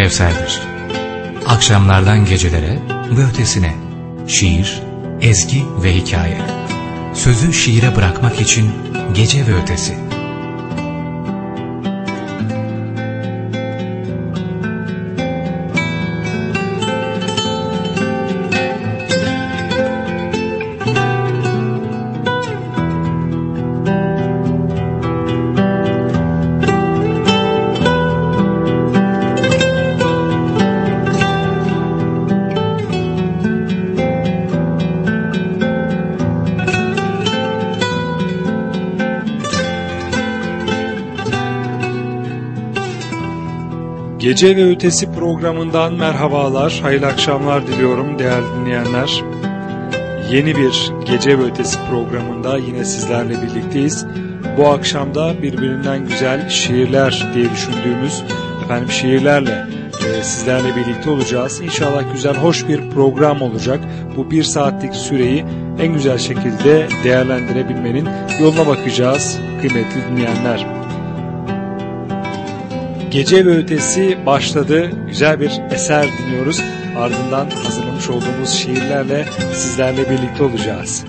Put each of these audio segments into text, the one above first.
Kevser'dir. Akşamlardan gecelere ve ötesine şiir, ezgi ve hikaye. Sözü şiire bırakmak için gece ve ötesi. Gece ve Ötesi programından merhabalar, hayırlı akşamlar diliyorum değerli dinleyenler. Yeni bir Gece ve Ötesi programında yine sizlerle birlikteyiz. Bu akşamda birbirinden güzel şiirler diye düşündüğümüz efendim şiirlerle e, sizlerle birlikte olacağız. İnşallah güzel, hoş bir program olacak. Bu bir saatlik süreyi en güzel şekilde değerlendirebilmenin yoluna bakacağız kıymetli dinleyenler. Gece ve Ötesi başladı. Güzel bir eser dinliyoruz. Ardından hazırlamış olduğumuz şiirlerle sizlerle birlikte olacağız.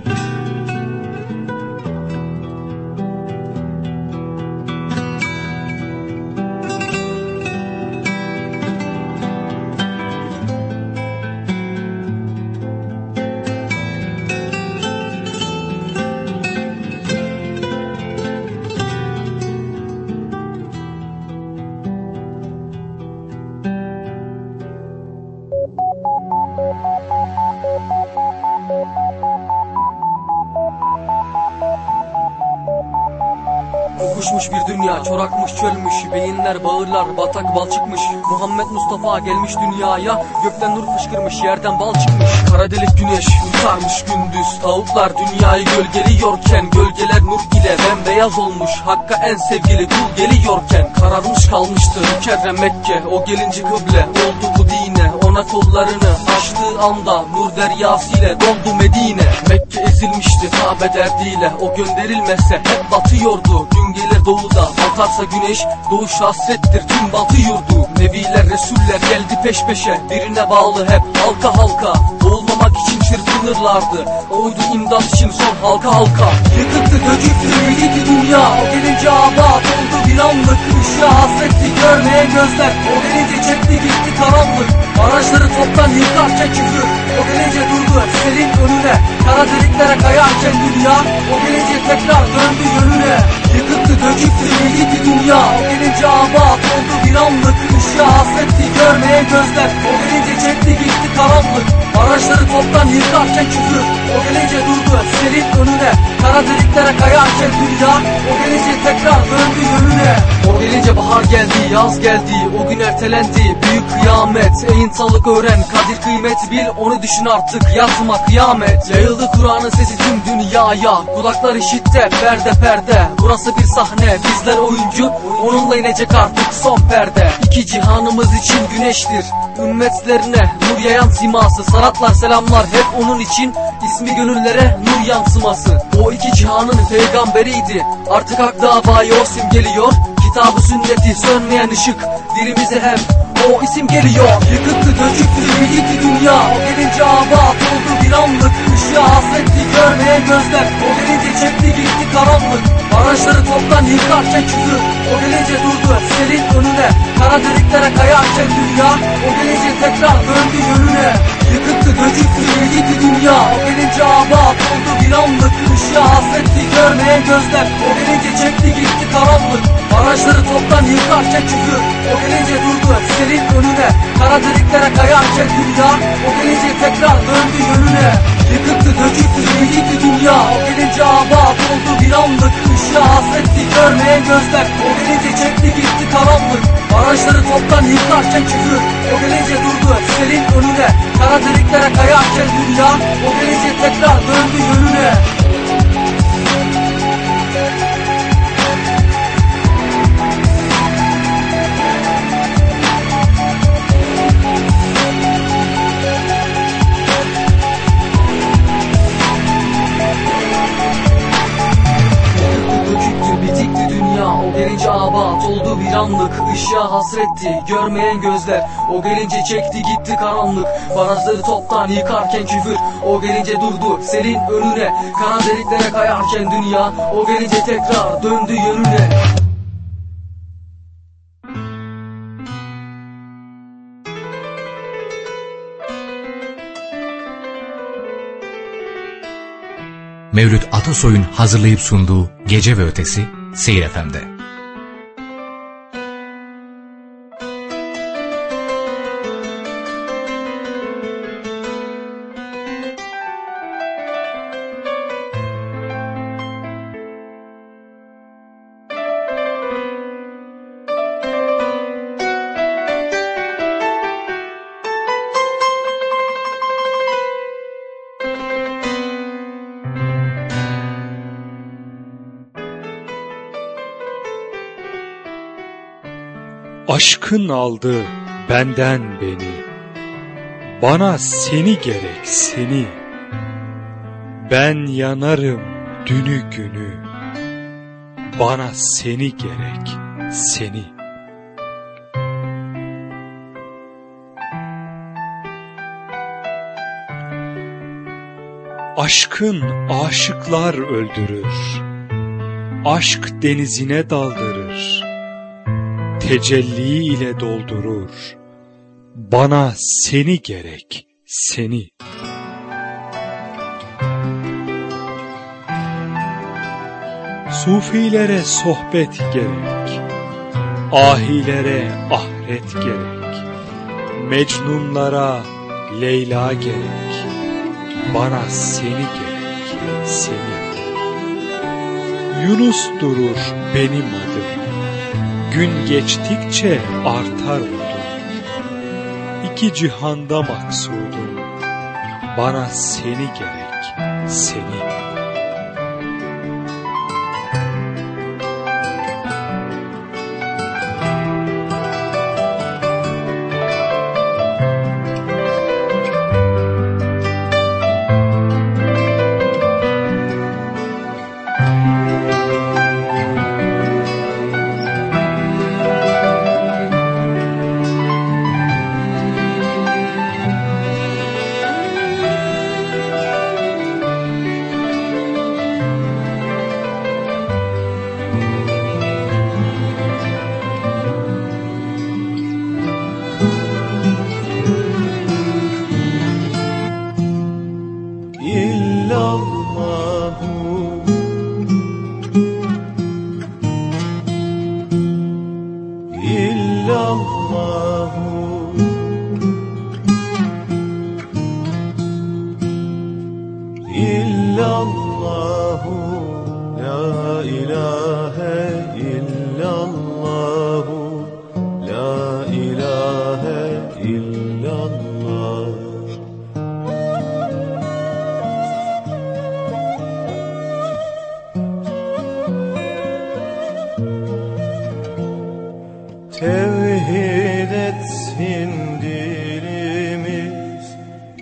Beyinler bağırlar batak bal çıkmış. Muhammed Mustafa gelmiş dünyaya Gökten nur fışkırmış yerden bal çıkmış. Kara delik güneş yutarmış gündüz Tavuklar dünyayı gölgeliyorken Gölgeler nur ile bembeyaz olmuş. Hakka en sevgili kul geliyorken Kararmış kalmıştı. Mükerrem Mekke O gelince kıble oldu bu dine Ona kollarını açtığı anda Nur deryasıyla doldu Medine. Mekke ezilmişti Kabe derdiyle. O gönderilmese hep batıyordu. Gün gelir doğuda batarsa güneş Doğuş hasrettir tüm batı yurdu Nebiler Resuller geldi peş peşe. Birine bağlı hep halka halka. Boğulmamak için çırpınırlardı. Oydu imdat için son halka halka. Yıkıktı döküktü yedi dünya. O gelince abat oldu bir anlık. Üşüya hasretti görmeye gözler. O gelince çekti gitti karanlık Araçları toptan yıkarken küfür O gelince durdu senin önüne. Kara deliklere kayarken dünya O gelince tekrar döndü yönüne. Yıkıktı döküktü gitti dünya. O gelince abat oldu bir anlık Üşüya hasretti. Görmeye gözler. O gelince çekti gitti karanlık Araçları toptan yıkarken küfür O gelince durdu senin önüne. Kara deliklere kayarken dünya O gelince tekrar döndü yönüne. O gelince bahar geldi yaz geldi. O gün ertelendi büyük kıyamet. Ey insanlık öğren kadir kıymet bil Onu düşün artık. Yatma kıyamet. Yayıldı Kur'an'ın sesi tüm dünyaya. Kulaklar işitte perde perde. Burası bir sahne bizler oyuncu. Onunla inecek artık son perde. İki cihanımız için güneştir. Ümmetlerine nur yayan siması Sanatlar selamlar. Hep onun için ismi gönüllere nur yansıması. O iki cihanın peygamberiydi. Artık hak davayı o simgeliyor Kitabı sünneti sönmeyen ışık Dilimize hem o isim geliyor. Yıkıktı döküktü gitti dünya. O gelince abat oldu bir anlık Işığa hasretti görmeye gözler. O gelince çekti gitti karanlık. Araçları toptan yıkarken küfür O gelince durdu senin önüne. Kara deliklere kayarken dünya. O gelince tekrar döndü yönüne. Yıkıktı döküktü gitti dünya. O gelince abat oldu bir anlık Işığa hasretti görmeye gözler. O gelince çekti gitti karanlık. Araçları toptan yıkarken küfür O gelince durdu senin önüne. Kara deliklere kayarken dünya. O gelince tekrar döndü yönüne Yıkıktı döküktü gitti dünya O gelince abat oldu. Bir anlık Işığa hasretti görmeye gözler. O gelince çekti gitti karanlık. Araçları toptan yıkarken küfür O gelince durdu senin önüne. Kara deliklere kayarken dünya O gelince tekrar döndü yönüne gelince abat oldu bir filanlık ışığa hasretti görmeyen gözler. O gelince çekti gitti karanlık Barajları toptan yıkarken küfür. O gelince durdu selin önüne Kara deliklere kayarken dünya. O gelince tekrar döndü yönüne. Mevlüt Atasoy'un hazırlayıp sunduğu Gece ve Ötesi Seyir FM'de. Aşkın aldı benden beni, Bana seni gerek seni. Ben yanarım dünü günü, Bana seni gerek seni. Aşkın aşıklar öldürür, Aşk denizine daldırır tecelli ile doldurur. Bana seni gerek, seni. Sufilere sohbet gerek, ahilere ahret gerek, mecnunlara Leyla gerek, bana seni gerek, seni. Yunus durur benim adım, Gün geçtikçe artar umudum. İki cihanda maksudum. Bana seni gerek, seni.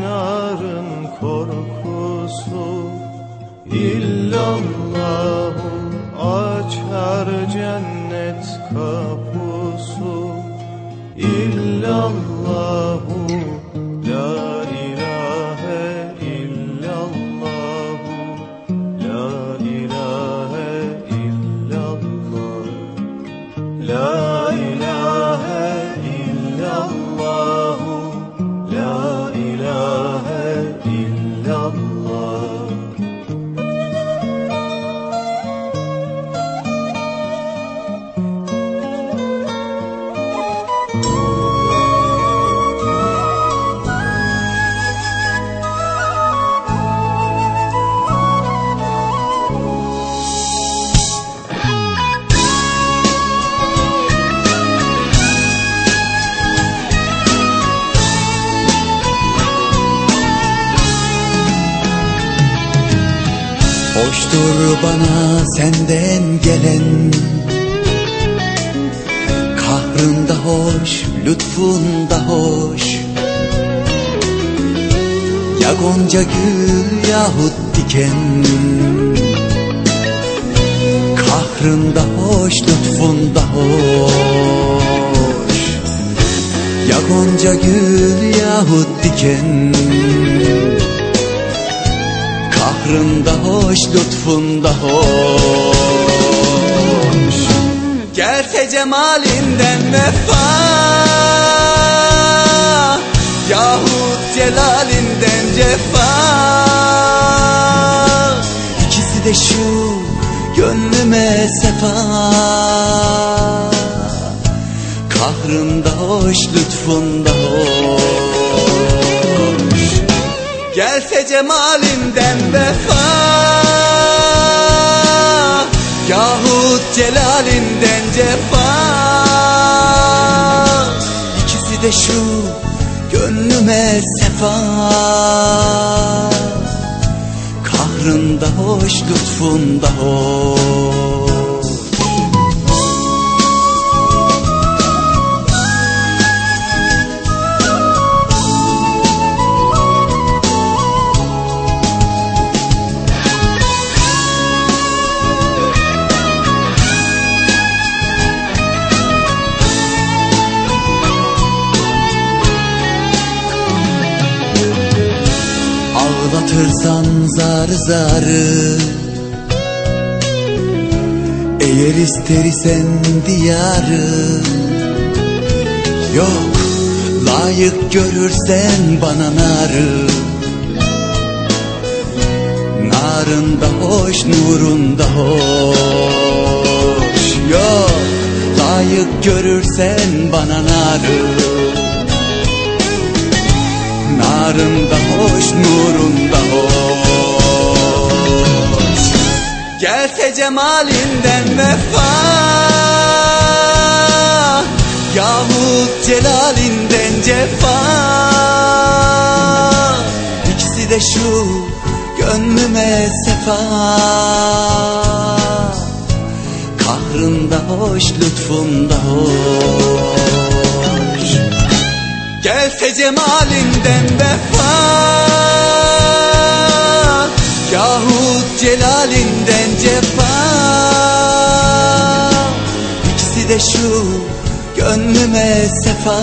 narın korkusu illallahu açar cennet kapusu. İllallahu senden gelen. Kahrın da hoş, lütfun da hoş. Ya gonca gül yahut diken. Kahrın da hoş, lütfun da hoş. Ya gonca gül yahut diken Kahrın da hoş, lütfun da hoş. Gelse cemalinden vefa Yahut celalinden cefa. İkisi de şu gönlüme sefa. Kahrın da hoş, lütfun da hoş Gelse cemalinden vefa Yahut celalinden cefa. İkisi de şu gönlüme sefa. Kahrın da hoş, lütfun da hoş Ağlatırsan zar zarı. Eğer ister isen diyarı. Yok layık görürsen bana narı. Narın da hoş nurun da hoş. Yok layık görürsen bana narı Narın da hoş, nurun da hoş Gelse cemalinden vefa. Yahut celalinden cefa. İkisi de şu gönlüme sefa. Kahrın da hoş, lütfun da hoş Gelse cemalinden vefa. Yahut celalinden cefa. İkisi de şu gönlüme sefa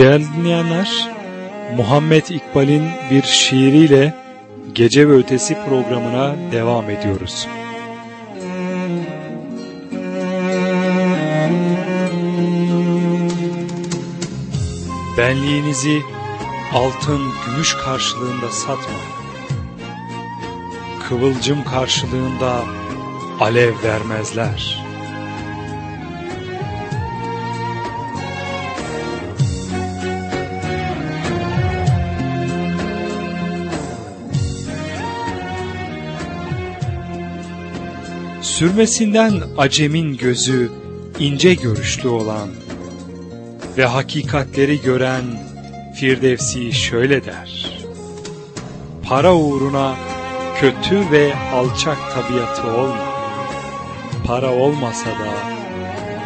Değerli dinleyenler, Muhammed İkbal'in bir şiiriyle Gece ve Ötesi programına devam ediyoruz. Benliğinizi altın gümüş karşılığında satma. Kıvılcım karşılığında alev vermezler.'' Sürmesinden acemin gözü ince görüşlü olan ve hakikatleri gören Firdevsi şöyle der. Para uğruna kötü ve alçak tabiatı olma. Para olmasa da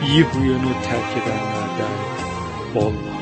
iyi huyunu terk edenlerden olma.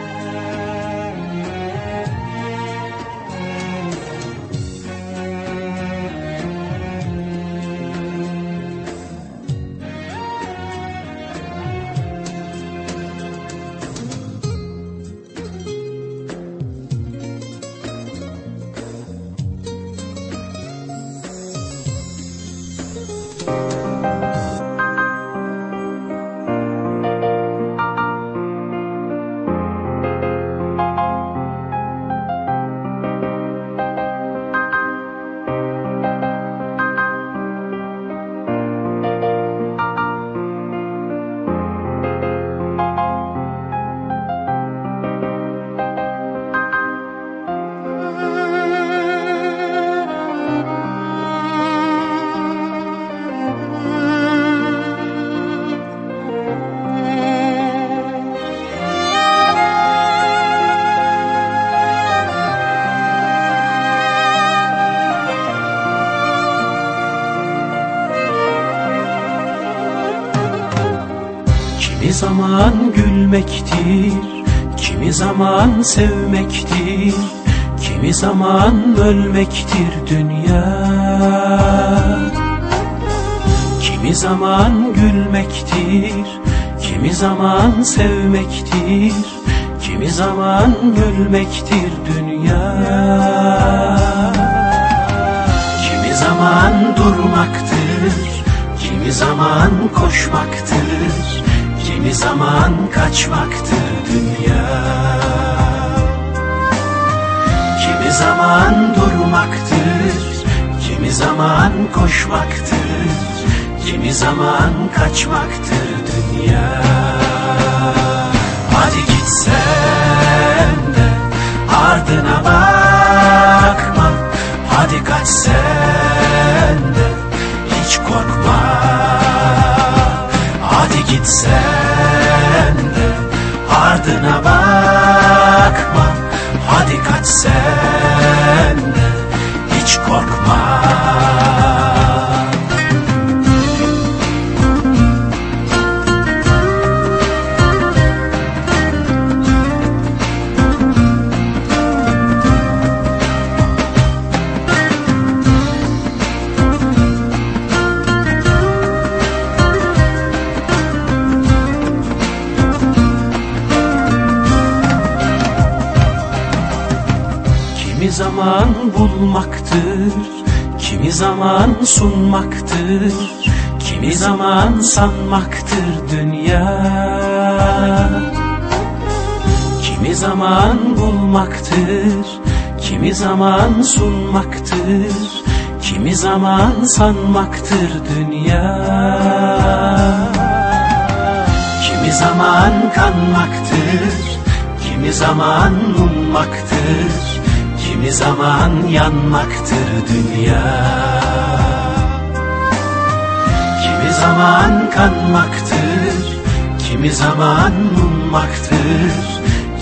Zaman sevmektir, kimi zaman ölmektir dünya. Kimi zaman gülmektir, kimi zaman sevmektir, kimi zaman gülmektir dünya. Kimi zaman durmaktır, kimi zaman koşmaktır, kimi zaman kaçmaktır dünya. Zaman durmaktır, kimi zaman koşmaktır, kimi zaman kaçmaktır dünya. Hadi git sen de ardına bakma, hadi kaç sen de hiç korkma. Hadi git sen de ardına bakma, zaman sunmaktır, kimi zaman sanmaktır dünya. Kimi zaman bulmaktır, kimi zaman sunmaktır, kimi zaman sanmaktır dünya. Kimi zaman kanmaktır, kimi zaman ummaktır, kimi zaman yanmaktır dünya. Zaman kanmaktır, kimi zaman ummaktır,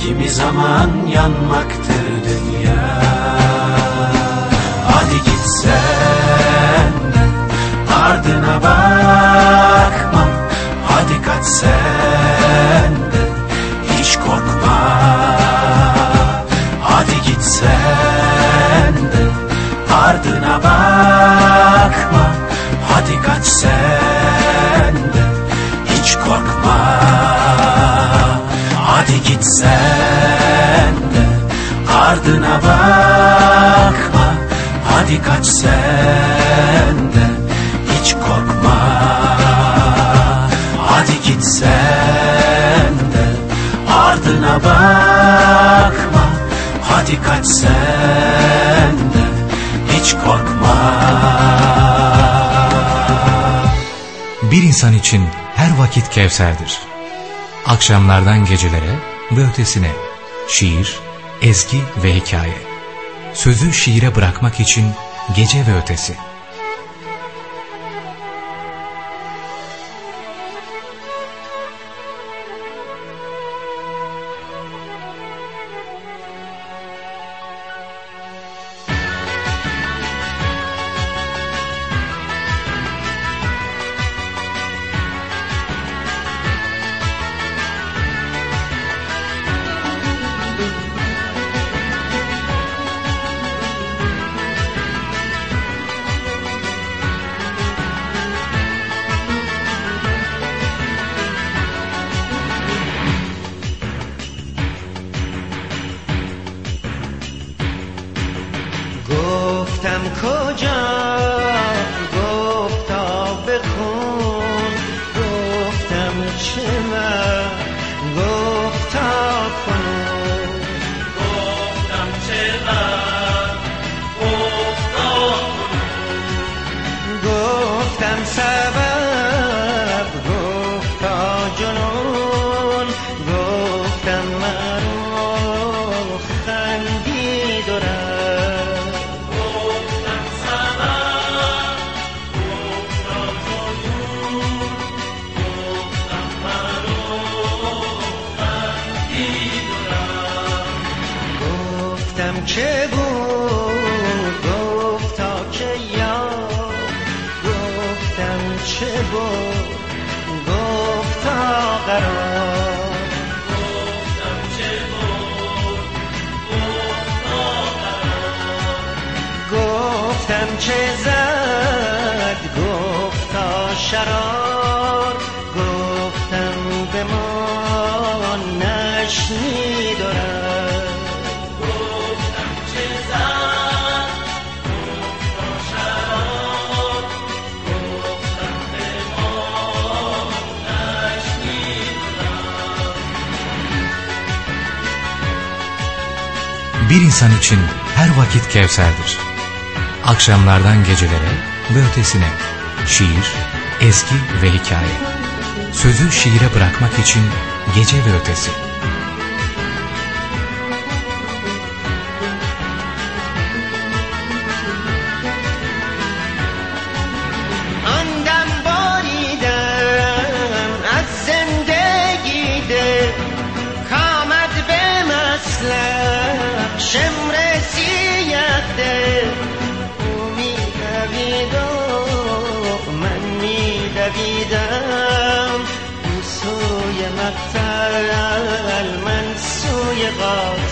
kimi zaman yanmaktır dünya. Hadi git sen de ardına bakma, hadi kaç sen de hiç korkma. Hadi git sen de ardına bakma, hadi kaç Gitsen de ardına bakma. Hadi kaç sen de hiç korkma. Hadi gitsen de ardına bakma. Hadi kaç sen de hiç korkma. Bir insan için her vakit Kevser'dir. Akşamlardan gecelere, ve ötesine. Şiir, ezgi ve hikaye. Sözü şiire bırakmak için gece ve ötesi. کجا گفتا بخون گفتم چه insan için her vakit Kevser'dir. Akşamlardan gecelere ve ötesine şiir, ezgi ve hikaye. Sözü şiire bırakmak için gece ve ötesi. Like ಶಮ್ರಸಿಯದೆ ಭೂಮಿ ದವಿದೋ ಮನ್ನಿ ದವಿದ سوی مقتل من سوی قاتل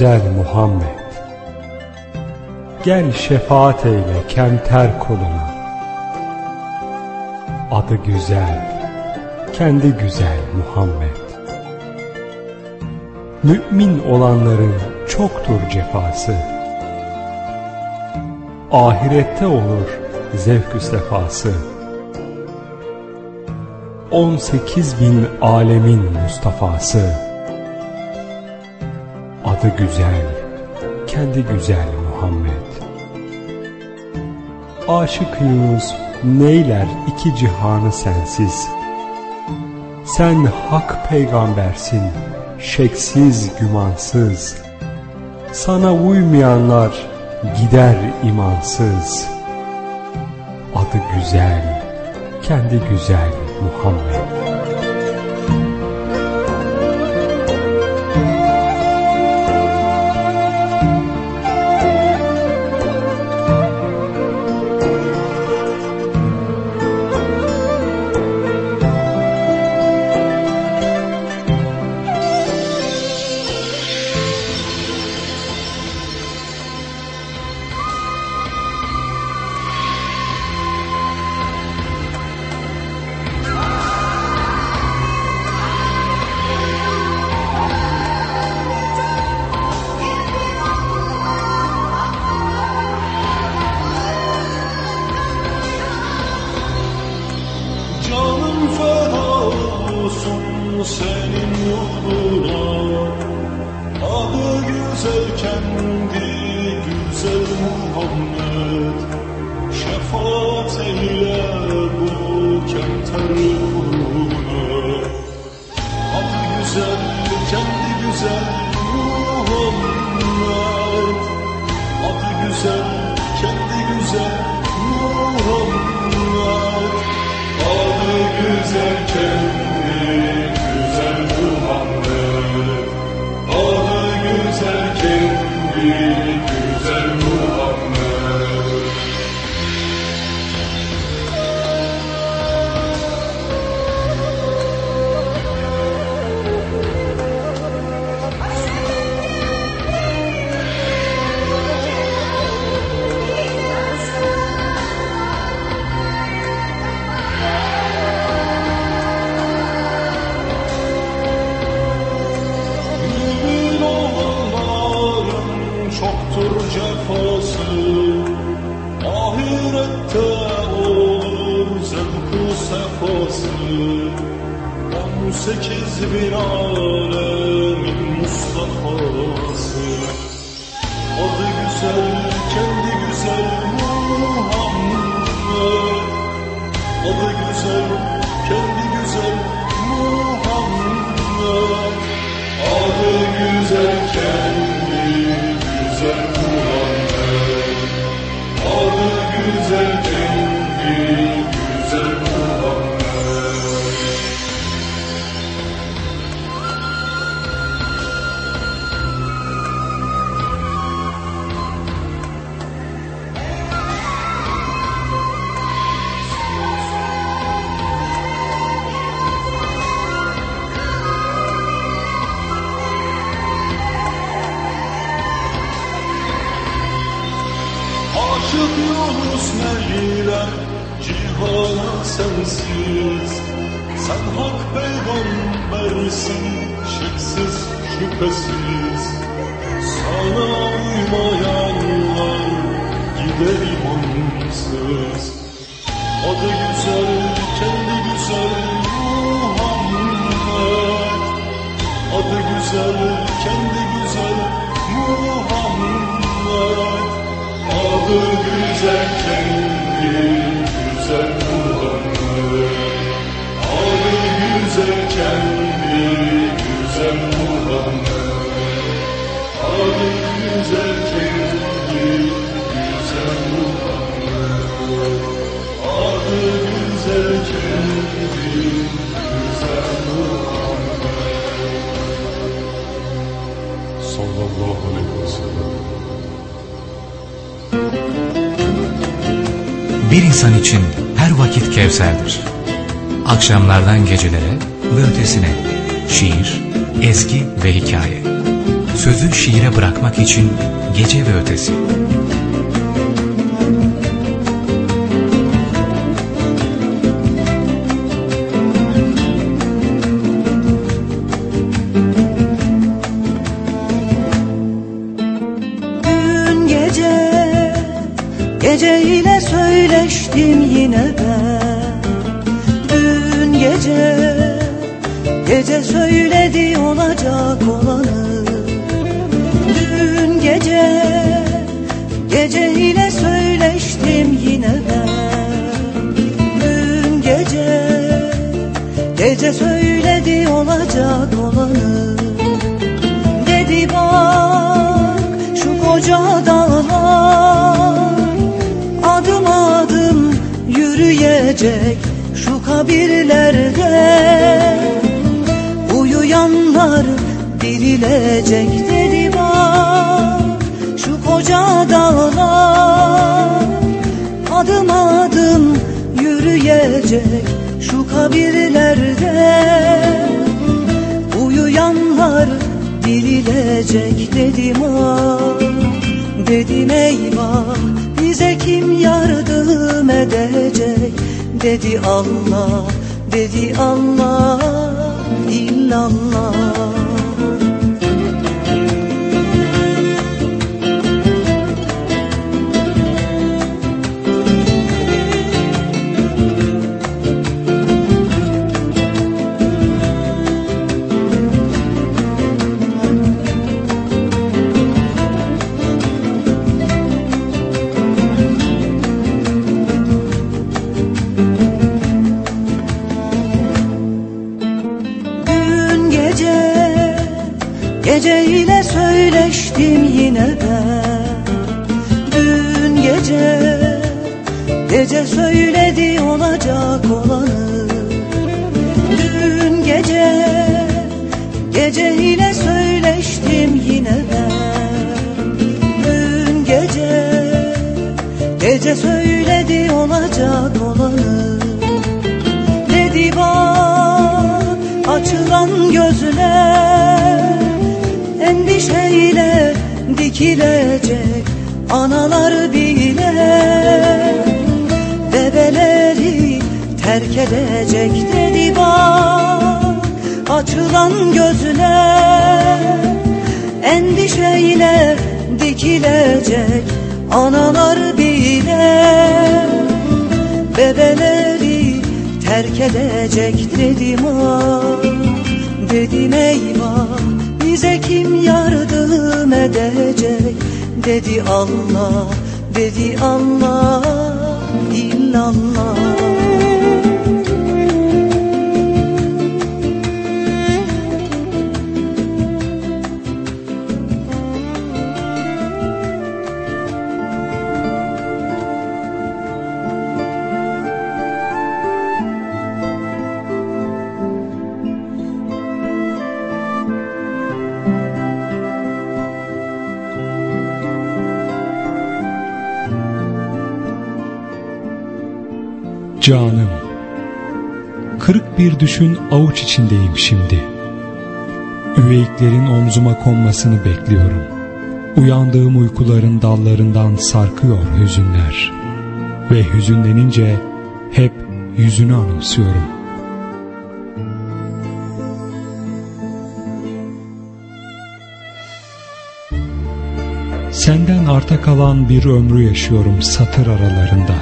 güzel Muhammed Gel şefaat eyle kemter koluna. Adı güzel, kendi güzel Muhammed. Mümin olanların çoktur cefası. Ahirette olur zevk-ü sefası. 18 bin alemin Mustafa'sı Adı güzel, kendi güzel Muhammed. Aşıkıyız neyler iki cihanı sensiz? Sen hak peygambersin, şeksiz gümansız. Sana uymayanlar gider imansız. Adı güzel, kendi güzel Muhammed Muhammed Şefaat eyle bu kemter kuluna güzel kendi güzel Muhammed Adı güzel kendi güzel Muhammed Adı güzel kendi bir ol insan için her vakit Kevser'dir. Akşamlardan gecelere ve ötesine şiir, ezgi ve hikaye. Sözü şiire bırakmak için gece ve ötesi. Bir düşün avuç içindeyim şimdi. Üveyiklerin omzuma konmasını bekliyorum. Uyandığım uykuların dallarından sarkıyor hüzünler. Ve hüzünlenince hep yüzünü anımsıyorum. Senden arta kalan bir ömrü yaşıyorum satır aralarında.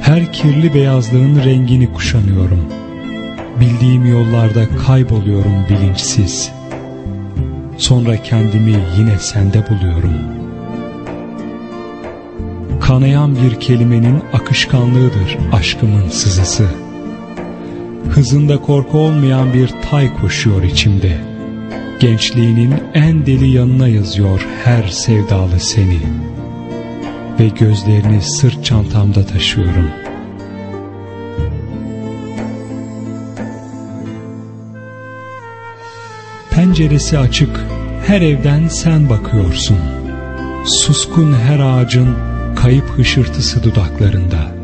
Her kirli beyazlığın rengini kuşanıyorum. Bildiğim yollarda kayboluyorum bilinçsiz. Sonra kendimi yine sende buluyorum. Kanayan bir kelimenin akışkanlığıdır aşkımın sızısı. Hızında korku olmayan bir tay koşuyor içimde. Gençliğinin en deli yanına yazıyor her sevdalı seni. Ve gözlerini sırt çantamda taşıyorum. Penceresi açık, her evden sen bakıyorsun. Suskun her ağacın kayıp hışırtısı dudaklarında.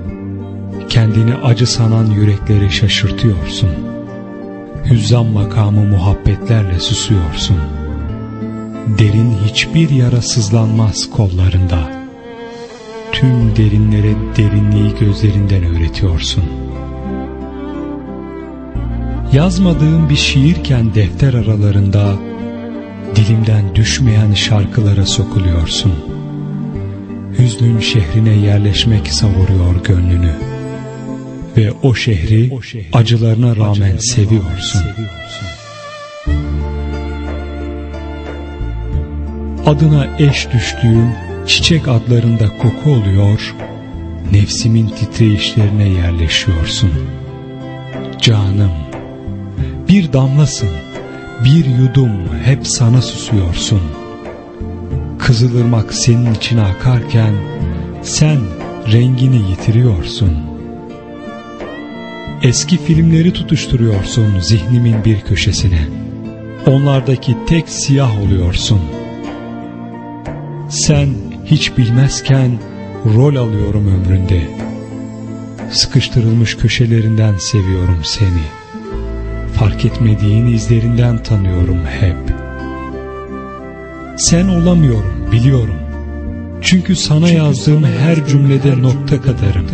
Kendini acı sanan yürekleri şaşırtıyorsun. Hüzzam makamı muhabbetlerle susuyorsun. Derin hiçbir yara sızlanmaz kollarında. Tüm derinlere derinliği gözlerinden öğretiyorsun. Yazmadığım bir şiirken defter aralarında dilimden düşmeyen şarkılara sokuluyorsun. Hüznün şehrine yerleşmek savuruyor gönlünü. Ve o şehri acılarına rağmen seviyorsun. Adına eş düştüğüm çiçek adlarında koku oluyor, nefsimin titreyişlerine yerleşiyorsun. Canım, bir damlasın, bir yudum hep sana susuyorsun. Kızılırmak senin içine akarken, sen rengini yitiriyorsun. Eski filmleri tutuşturuyorsun zihnimin bir köşesine. Onlardaki tek siyah oluyorsun. Sen hiç bilmezken rol alıyorum ömründe. Sıkıştırılmış köşelerinden seviyorum seni. Fark etmediğin izlerinden tanıyorum hep. Sen olamıyorum biliyorum. Çünkü sana yazdığım her cümlede nokta kadarım.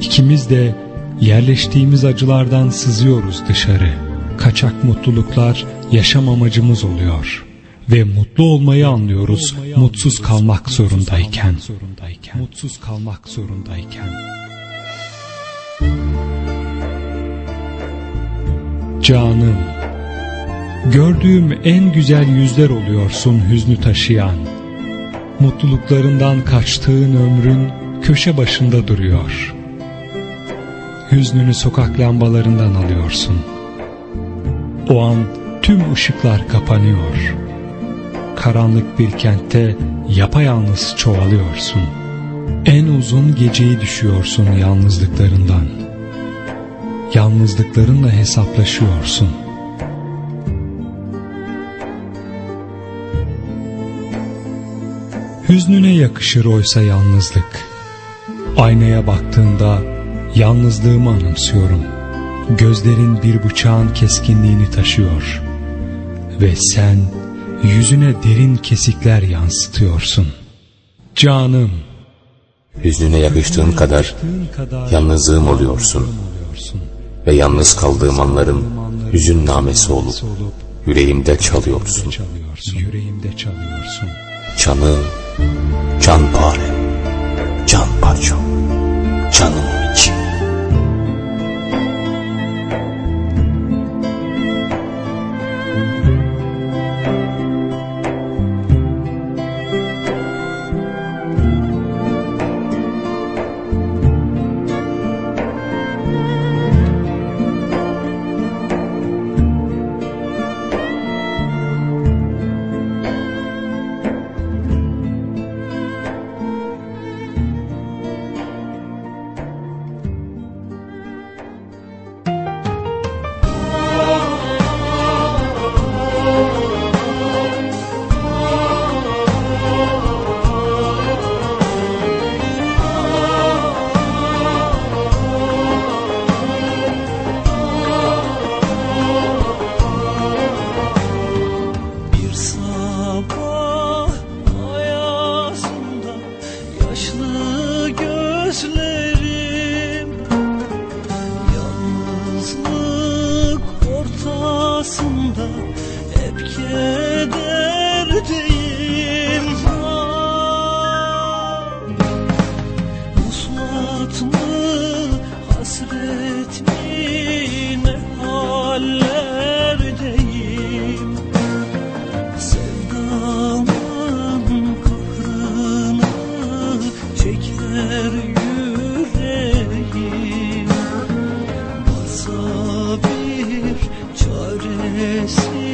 İkimiz de yerleştiğimiz acılardan sızıyoruz dışarı. Kaçak mutluluklar yaşam amacımız oluyor ve mutlu olmayı anlıyoruz mutsuz kalmak zorundayken. Mutsuz kalmak zorundayken. Canım, gördüğüm en güzel yüzler oluyorsun hüznü taşıyan. Mutluluklarından kaçtığın ömrün köşe başında duruyor. Hüznünü sokak lambalarından alıyorsun. O an tüm ışıklar kapanıyor. Karanlık bir kentte yapayalnız çoğalıyorsun. En uzun geceyi düşüyorsun yalnızlıklarından. Yalnızlıklarınla hesaplaşıyorsun. Hüznüne yakışır oysa yalnızlık. Aynaya baktığında yalnızlığımı anımsıyorum. Gözlerin bir bıçağın keskinliğini taşıyor. Ve sen yüzüne derin kesikler yansıtıyorsun. Canım. Hüznüne yakıştığın kadar yalnızlığım oluyorsun. Ve yalnız kaldığım anlarım hüzün namesi olup yüreğimde çalıyorsun. Yüreğimde çalıyorsun. Canım, can parem, can parçam, canım içim. Yes.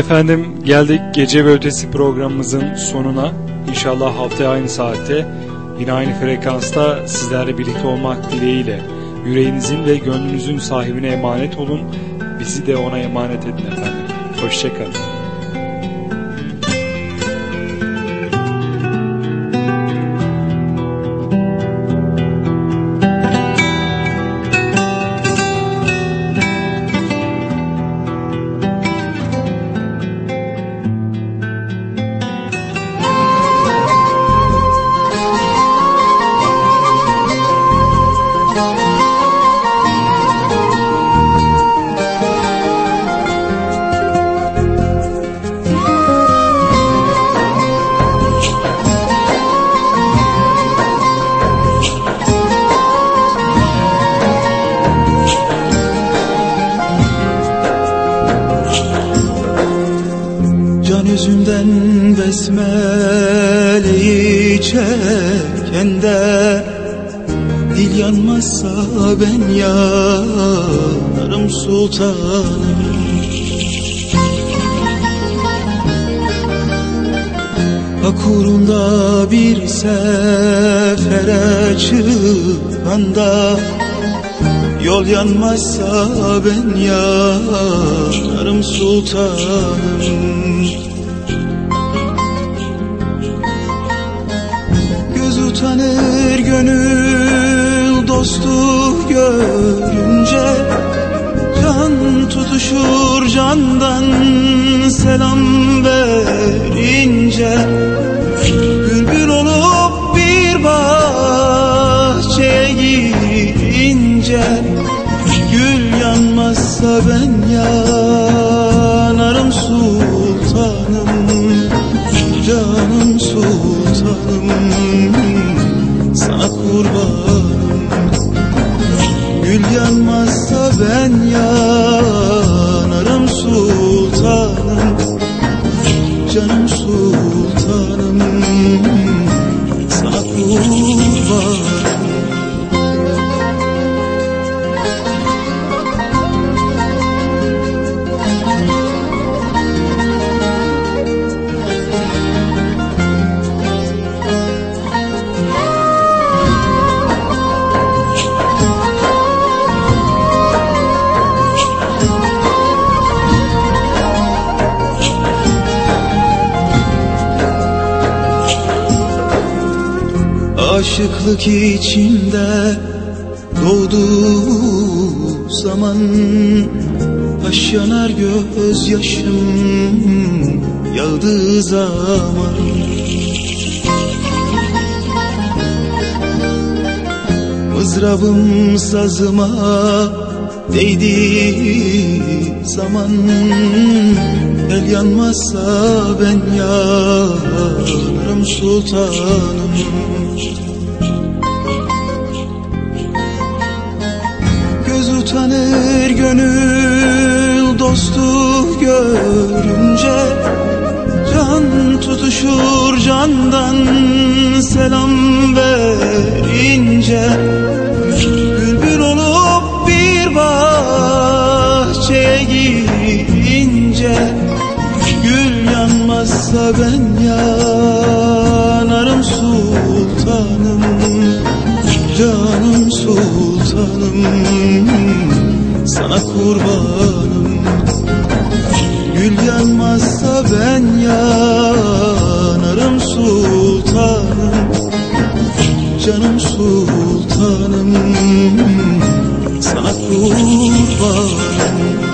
Efendim geldik gece ve ötesi programımızın sonuna. İnşallah haftaya aynı saatte yine aynı frekansta sizlerle birlikte olmak dileğiyle yüreğinizin ve gönlünüzün sahibine emanet olun. Bizi de ona emanet edin efendim. Hoşçakalın. Hak uğrunda bir sefere çıkanda Yol yanmazsa ben yanarım sultanım. Göz utanır gönül dostu görünce can tutuşur candan selam verince Bülbül olup bir bahçeye girince Gül yanmazsa ben yanarım sultanım Canım sultanım sana kurbanım. Gül yanmazsa ben yanarım Aşıklık içimde doğduğu zaman Taş yanar gözyaşım yağdığı zaman. Mızrabım sazıma değdiği zaman El yanmazsa ben yanarım sultanım gönül dostu görünce Can tutuşur candan selam verince. Bülbül olup bir bahçeye girince Gül yanmazsa ben yanarım sultanım Canım sultanım sana kurbanım. Gül yanmazsa ben yanarım sultanım. Canım sultanım. Sana kurbanım